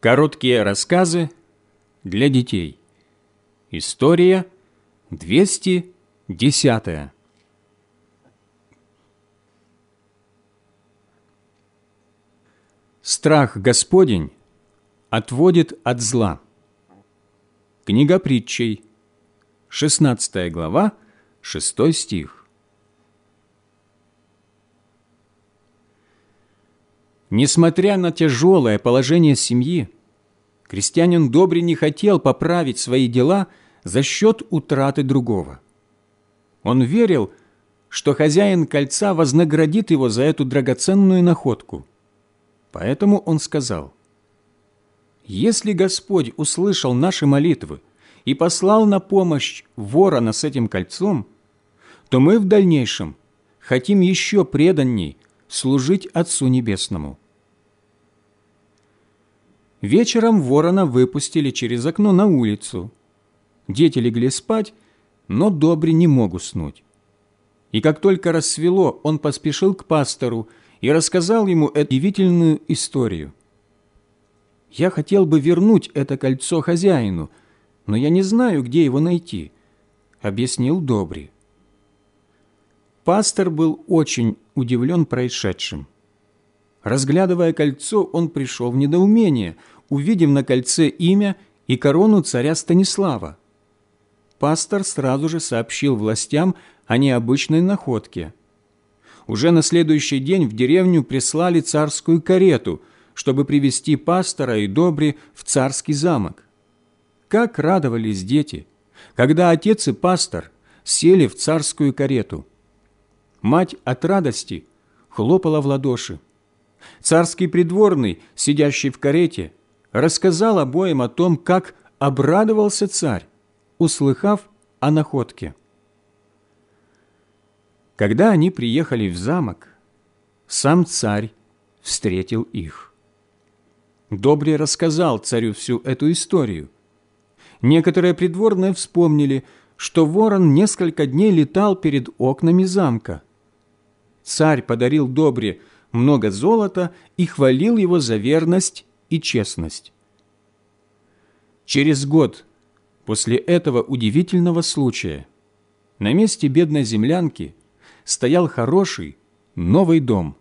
Короткие рассказы для детей. История 210. Страх Господень отводит от зла. Книга притчей, 16 глава, 6 стих. Несмотря на тяжелое положение семьи, крестьянин Добрый не хотел поправить свои дела за счет утраты другого. Он верил, что хозяин кольца вознаградит его за эту драгоценную находку. Поэтому он сказал, «Если Господь услышал наши молитвы и послал на помощь ворона с этим кольцом, то мы в дальнейшем хотим еще преданней служить Отцу Небесному. Вечером ворона выпустили через окно на улицу. Дети легли спать, но Добри не мог уснуть. И как только рассвело, он поспешил к пастору и рассказал ему эту удивительную историю. «Я хотел бы вернуть это кольцо хозяину, но я не знаю, где его найти», — объяснил Добри. Пастор был очень удивлен происшедшим. Разглядывая кольцо, он пришел в недоумение, увидев на кольце имя и корону царя Станислава. Пастор сразу же сообщил властям о необычной находке. Уже на следующий день в деревню прислали царскую карету, чтобы привести пастора и Добри в царский замок. Как радовались дети, когда отец и пастор сели в царскую карету – Мать от радости хлопала в ладоши. Царский придворный, сидящий в карете, рассказал обоим о том, как обрадовался царь, услыхав о находке. Когда они приехали в замок, сам царь встретил их. Добрый рассказал царю всю эту историю. Некоторые придворные вспомнили, что ворон несколько дней летал перед окнами замка – царь подарил Добре много золота и хвалил его за верность и честность. Через год после этого удивительного случая на месте бедной землянки стоял хороший новый дом.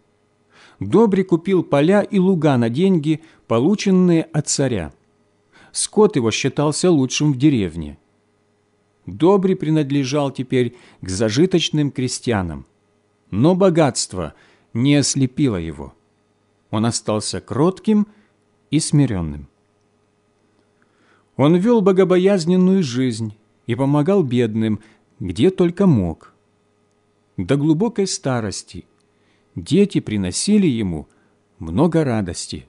Добри купил поля и луга на деньги, полученные от царя. Скот его считался лучшим в деревне. Добри принадлежал теперь к зажиточным крестьянам но богатство не ослепило его. Он остался кротким и смиренным. Он вел богобоязненную жизнь и помогал бедным, где только мог. До глубокой старости дети приносили ему много радости.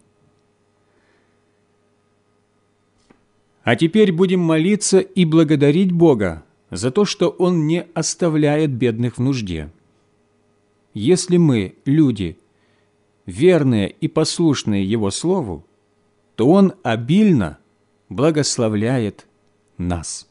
А теперь будем молиться и благодарить Бога за то, что Он не оставляет бедных в нужде если мы, люди, верные и послушные Его Слову, то Он обильно благословляет нас.